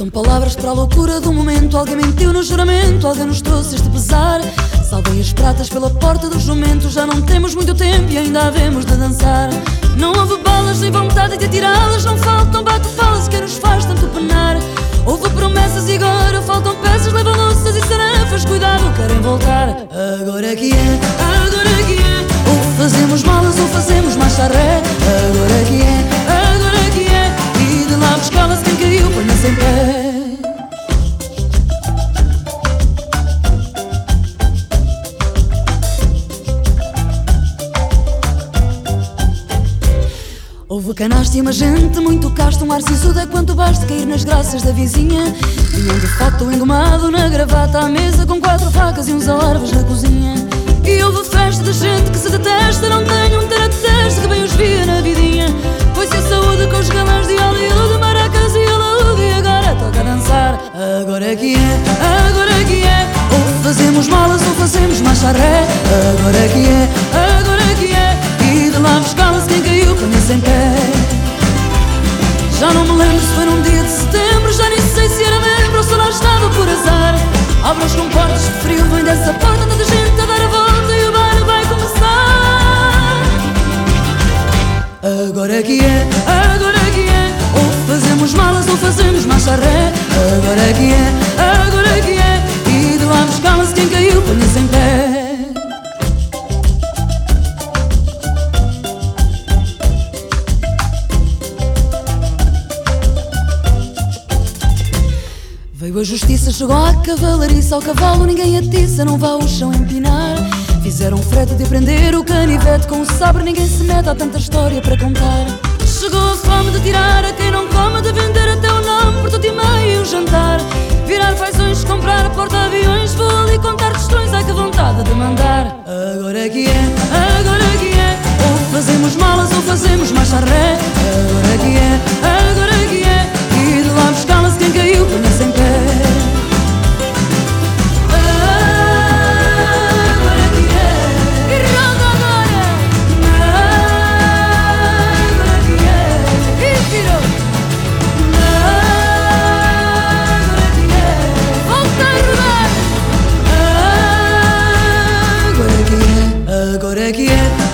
Faltam palavras para a loucura do momento. Alguém mentiu no juramento, alguém nos trouxe este pesar. Salvem as pratas pela porta do jumento. Já não temos muito tempo e ainda havemos de dançar. Não houve balas nem vontade de atirá-las. Não faltam bate-falas que nos faz tanto penar. Houve promessas e agora faltam peças. Levam louças e sarefas. Cuidado, querem voltar. Agora é que é, agora é que é. Ou fazemos malas ou fazemos marcha ré. Agora Houve canaste e uma gente muito casta Um ar sisudo é quanto basta cair nas graças da vizinha. Vinham de fato engomado na gravata À mesa com quatro facas e uns alarves na cozinha. E houve festa de gente que se detesta Não tenho um teste que bem os via na vidinha. Foi-se a saúde com os galãs de Hollywood Maracas e alaúde e agora toca dançar. Agora é que é, agora é que é. Ou fazemos malas ou fazemos marcha ré Agora é que é, se foi num dia de setembro Já nem sei se era membro ou se lá estava por azar. Abra os comportas de frio, vem dessa porta Tanta gente a dar a volta e o bar vai começar. Agora é que é, agora é que é Ou fazemos malas ou fazemos marcha ré. Agora é que é, Veio a justiça, chegou a cavalariça Ao cavalo ninguém atiça, não vá ao chão empinar. Fizeram frete de prender o canivete Com o sabre ninguém se mete, há tanta história para contar. Chegou a fome de tirar a quem não come De vender até o nome por tudo e meio jantar. Virar feições, comprar porta-aviões Vou ali contar questões, ai que vontade de mandar. Agora que é, agora que é Ou fazemos malas ou fazemos marcha ré Agora que é, like.